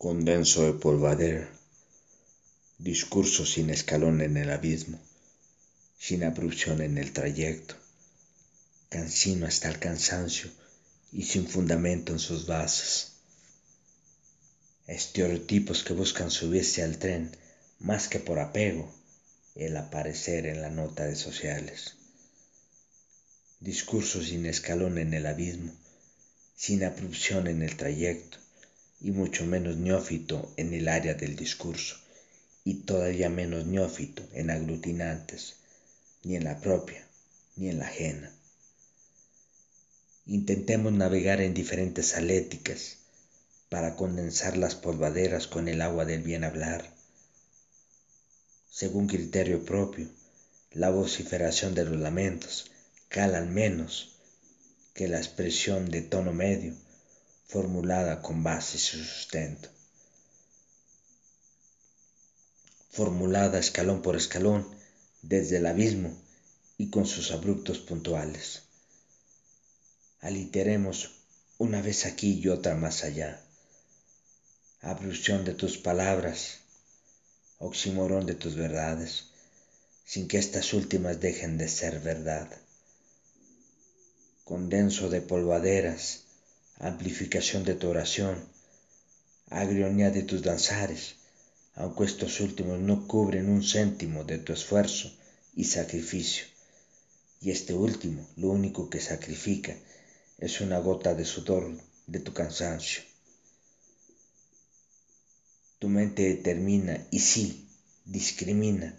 Condenso de polvadera, discurso sin escalón en el abismo, sin abrupción en el trayecto, cansino hasta el cansancio y sin fundamento en sus bases. Estereotipos que buscan subirse al tren más que por apego, el aparecer en la nota de sociales. Discurso sin escalón en el abismo, sin abrupción en el trayecto y mucho menos neófito en el área del discurso y todavía menos neófito en aglutinantes, ni en la propia ni en la ajena. Intentemos navegar en diferentes aléticas para condensar las polvaderas con el agua del bien hablar. Según criterio propio, la vociferación de los lamentos cala al menos que la expresión de tono medio, formulada con base y sustento. Formulada escalón por escalón, desde el abismo y con sus abruptos puntuales. Aliteremos una vez aquí y otra más allá. Abrupción de tus palabras, oximorón de tus verdades, sin que estas últimas dejen de ser verdad condenso de polvaderas, amplificación de tu oración, agrionía de tus danzares, aunque estos últimos no cubren un céntimo de tu esfuerzo y sacrificio. Y este último, lo único que sacrifica, es una gota de sudor de tu cansancio. Tu mente determina y sí, discrimina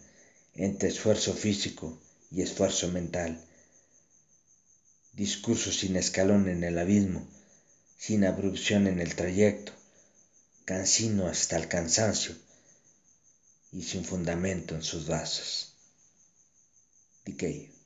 entre esfuerzo físico y esfuerzo mental discurso sin escalón en el abismo, sin abrupción en el trayecto, cansino hasta el cansancio y sin fundamento en sus. Decay.